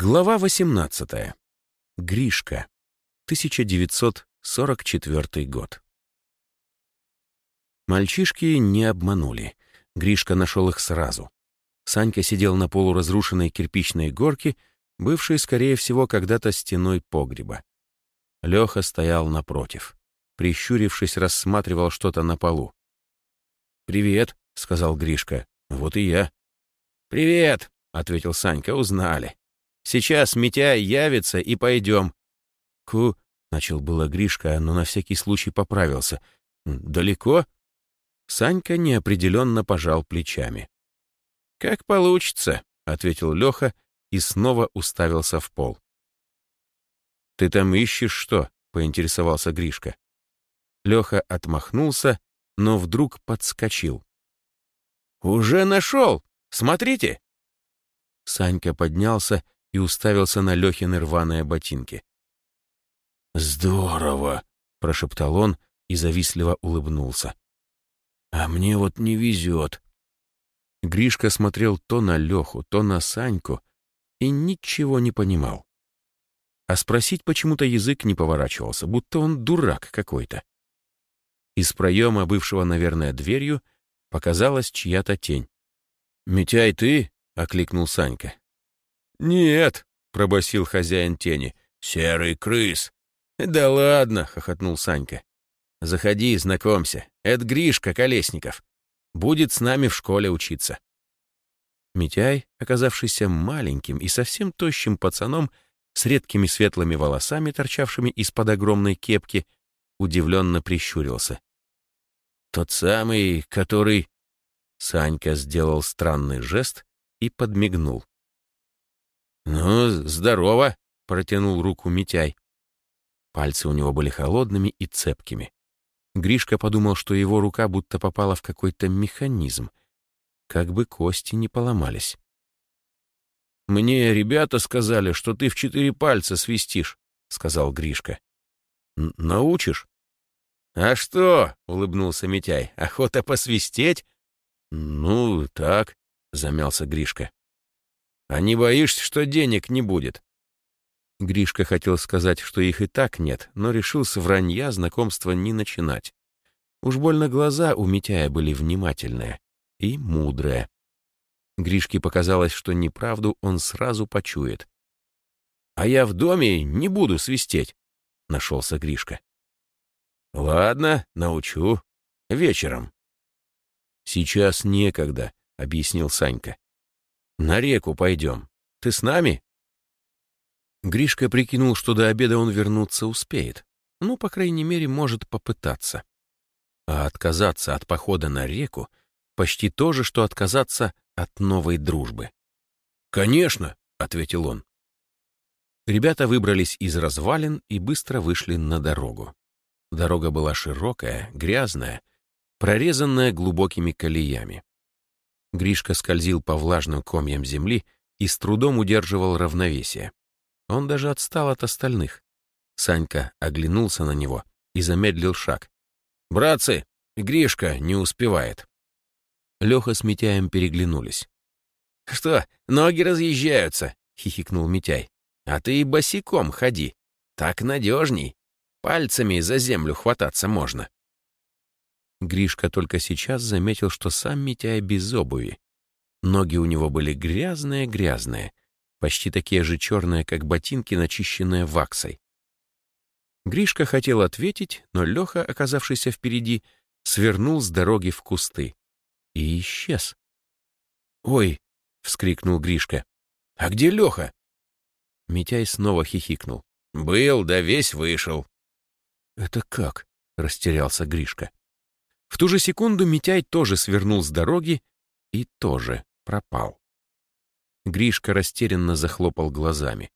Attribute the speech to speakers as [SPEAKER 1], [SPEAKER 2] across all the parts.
[SPEAKER 1] Глава 18. Гришка. 1944 год. Мальчишки не обманули. Гришка нашел их сразу. Санька сидел на полуразрушенной кирпичной горке, бывшей, скорее всего, когда-то стеной погреба. Леха стоял напротив. Прищурившись, рассматривал что-то на полу. «Привет», — сказал Гришка. «Вот и я». «Привет», — ответил Санька, — «узнали». Сейчас Митяй явится, и пойдем». «Ку...» — начал было Гришка, но на всякий случай поправился. «Далеко?» Санька неопределенно пожал плечами. «Как получится», — ответил Леха и снова уставился в пол. «Ты там ищешь что?» — поинтересовался Гришка. Леха отмахнулся, но вдруг подскочил. «Уже нашел! Смотрите!» Санька поднялся и уставился на Лехины рваные ботинки. «Здорово!» — прошептал он и завистливо улыбнулся. «А мне вот не везет». Гришка смотрел то на Леху, то на Саньку и ничего не понимал. А спросить почему-то язык не поворачивался, будто он дурак какой-то. Из проема, бывшего, наверное, дверью, показалась чья-то тень. «Митяй, ты?» — окликнул Санька. «Нет», — пробасил хозяин тени, — «серый крыс». «Да ладно», — хохотнул Санька. «Заходи, знакомься. Это Гришка Колесников. Будет с нами в школе учиться». Митяй, оказавшийся маленьким и совсем тощим пацаном с редкими светлыми волосами, торчавшими из-под огромной кепки, удивленно прищурился. «Тот самый, который...» Санька сделал странный жест и подмигнул. «Ну, здорово!» — протянул руку Митяй. Пальцы у него были холодными и цепкими. Гришка подумал, что его рука будто попала в какой-то механизм, как бы кости не поломались. «Мне ребята сказали, что ты в четыре пальца свистишь», — сказал Гришка. «Научишь?» «А что?» — улыбнулся Митяй. «Охота посвистеть?» «Ну, так», — замялся Гришка. А не боишься, что денег не будет?» Гришка хотел сказать, что их и так нет, но решил с вранья знакомства не начинать. Уж больно глаза у Митяя были внимательные и мудрые. Гришке показалось, что неправду он сразу почует. «А я в доме не буду свистеть», — нашелся Гришка. «Ладно, научу. Вечером». «Сейчас некогда», — объяснил Санька. На реку пойдем. Ты с нами?» Гришка прикинул, что до обеда он вернуться успеет. Ну, по крайней мере, может попытаться. А отказаться от похода на реку почти то же, что отказаться от новой дружбы. «Конечно!» — ответил он. Ребята выбрались из развалин и быстро вышли на дорогу. Дорога была широкая, грязная, прорезанная глубокими колеями. Гришка скользил по влажным комьям земли и с трудом удерживал равновесие. Он даже отстал от остальных. Санька оглянулся на него и замедлил шаг. «Братцы, Гришка не успевает». Леха с Митяем переглянулись. «Что, ноги разъезжаются?» — хихикнул Митяй. «А ты и босиком ходи. Так надежней. Пальцами за землю хвататься можно». Гришка только сейчас заметил, что сам Митяй без обуви. Ноги у него были грязные-грязные, почти такие же черные, как ботинки, начищенные ваксой. Гришка хотел ответить, но Леха, оказавшийся впереди, свернул с дороги в кусты и исчез. «Ой!» — вскрикнул Гришка. «А где Леха?» Митяй снова хихикнул. «Был, да весь вышел». «Это как?» — растерялся Гришка. В ту же секунду Митяй тоже свернул с дороги и тоже пропал. Гришка растерянно захлопал глазами.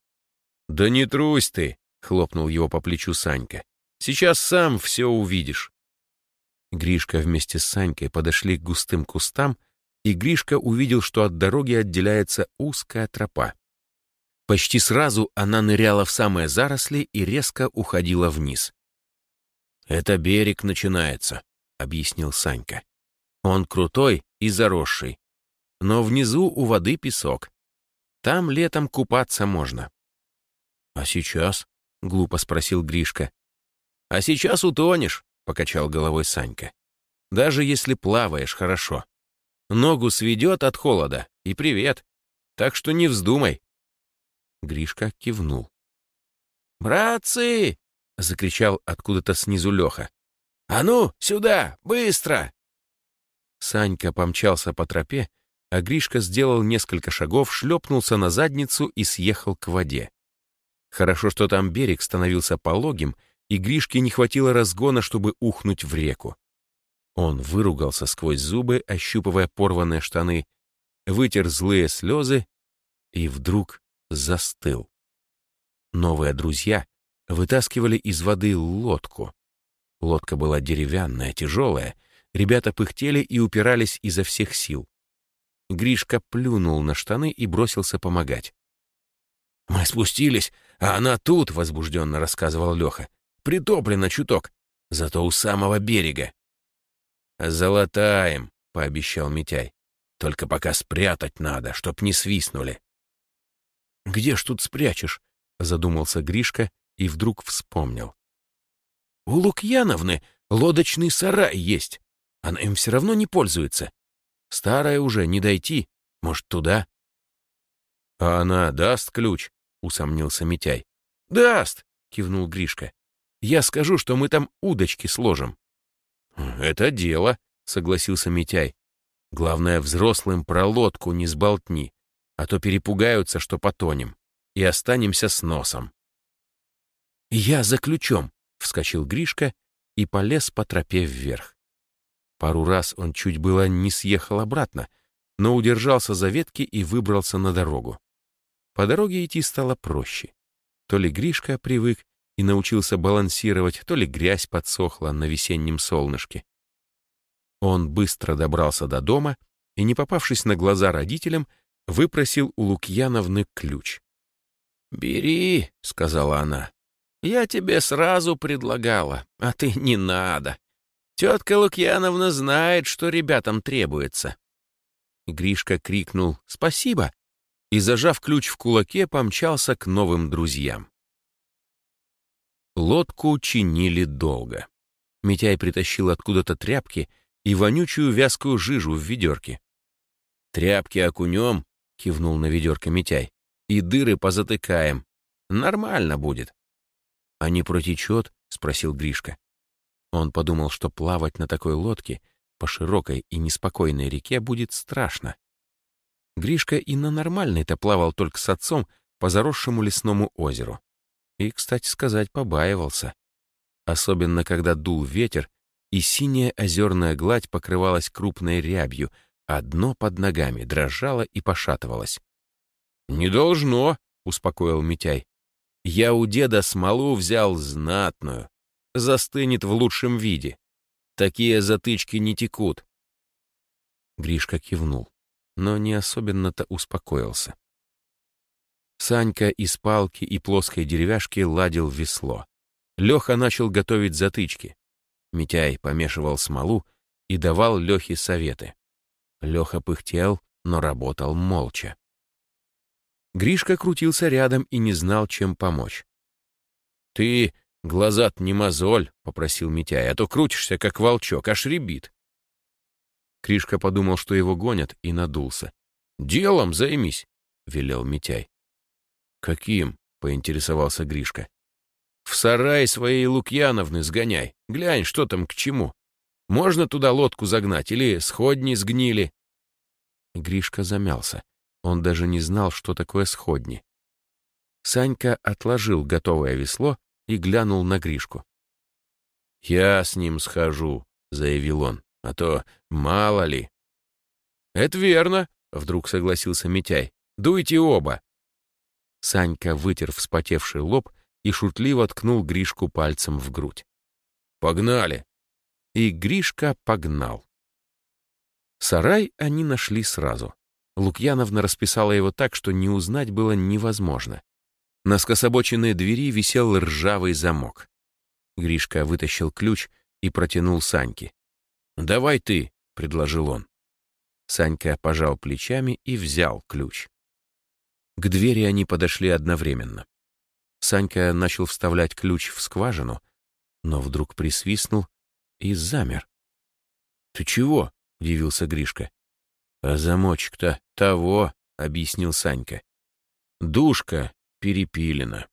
[SPEAKER 1] «Да не трусь ты!» — хлопнул его по плечу Санька. «Сейчас сам все увидишь». Гришка вместе с Санькой подошли к густым кустам, и Гришка увидел, что от дороги отделяется узкая тропа. Почти сразу она ныряла в самые заросли и резко уходила вниз. «Это берег начинается», объяснил Санька. Он крутой и заросший. Но внизу у воды песок. Там летом купаться можно. «А сейчас?» — глупо спросил Гришка. «А сейчас утонешь», — покачал головой Санька. «Даже если плаваешь хорошо. Ногу сведет от холода, и привет. Так что не вздумай». Гришка кивнул. «Братцы!» — закричал откуда-то снизу Леха. «А ну, сюда, быстро!» Санька помчался по тропе, а Гришка сделал несколько шагов, шлепнулся на задницу и съехал к воде. Хорошо, что там берег становился пологим, и Гришке не хватило разгона, чтобы ухнуть в реку. Он выругался сквозь зубы, ощупывая порванные штаны, вытер злые слезы и вдруг застыл. Новые друзья вытаскивали из воды лодку. Лодка была деревянная, тяжелая, ребята пыхтели и упирались изо всех сил. Гришка плюнул на штаны и бросился помогать. «Мы спустились, а она тут», — возбужденно рассказывал Леха. «Притоплена чуток, зато у самого берега». «Золотаем», — пообещал Митяй. «Только пока спрятать надо, чтоб не свистнули». «Где ж тут спрячешь?» — задумался Гришка и вдруг вспомнил. «У Лукьяновны лодочный сарай есть. Она им все равно не пользуется. Старая уже, не дойти. Может, туда?» «А она даст ключ?» — усомнился Митяй. «Даст!» — кивнул Гришка. «Я скажу, что мы там удочки сложим». «Это дело», — согласился Митяй. «Главное, взрослым про лодку не сболтни, а то перепугаются, что потонем, и останемся с носом». «Я за ключом», — вскочил Гришка и полез по тропе вверх. Пару раз он чуть было не съехал обратно, но удержался за ветки и выбрался на дорогу. По дороге идти стало проще. То ли Гришка привык и научился балансировать, то ли грязь подсохла на весеннем солнышке. Он быстро добрался до дома и, не попавшись на глаза родителям, выпросил у Лукьяновны ключ. «Бери», — сказала она. «Я тебе сразу предлагала, а ты не надо. Тетка Лукьяновна знает, что ребятам требуется». Гришка крикнул «Спасибо!» и, зажав ключ в кулаке, помчался к новым друзьям. Лодку чинили долго. Митяй притащил откуда-то тряпки и вонючую вязкую жижу в ведерке. «Тряпки окунем», — кивнул на ведерко Митяй, — «и дыры позатыкаем. Нормально будет». «А не протечет?» — спросил Гришка. Он подумал, что плавать на такой лодке по широкой и неспокойной реке будет страшно. Гришка и на нормальной-то плавал только с отцом по заросшему лесному озеру. И, кстати сказать, побаивался. Особенно, когда дул ветер, и синяя озерная гладь покрывалась крупной рябью, а дно под ногами дрожало и пошатывалось. «Не должно», — успокоил Митяй. «Я у деда смолу взял знатную. Застынет в лучшем виде. Такие затычки не текут». Гришка кивнул но не особенно-то успокоился. Санька из палки и плоской деревяшки ладил весло. Леха начал готовить затычки. Митяй помешивал смолу и давал Лехе советы. Леха пыхтел, но работал молча. Гришка крутился рядом и не знал, чем помочь. «Ты глаза не мозоль», — попросил Митяй, «а то крутишься, как волчок, аж ребит». Кришка подумал, что его гонят, и надулся. «Делом займись», — велел Митяй. «Каким?» — поинтересовался Гришка. «В сарай своей Лукьяновны сгоняй. Глянь, что там к чему. Можно туда лодку загнать или сходни сгнили?» Гришка замялся. Он даже не знал, что такое сходни. Санька отложил готовое весло и глянул на Гришку. «Я с ним схожу», — заявил он а то мало ли. «Это верно», — вдруг согласился Митяй. «Дуйте оба». Санька вытер вспотевший лоб и шутливо ткнул Гришку пальцем в грудь. «Погнали!» И Гришка погнал. Сарай они нашли сразу. Лукьяновна расписала его так, что не узнать было невозможно. На скособоченной двери висел ржавый замок. Гришка вытащил ключ и протянул Саньке. «Давай ты», — предложил он. Санька пожал плечами и взял ключ. К двери они подошли одновременно. Санька начал вставлять ключ в скважину, но вдруг присвистнул и замер. «Ты чего?» — удивился Гришка. «А замочек-то того», — объяснил Санька. «Душка перепилена».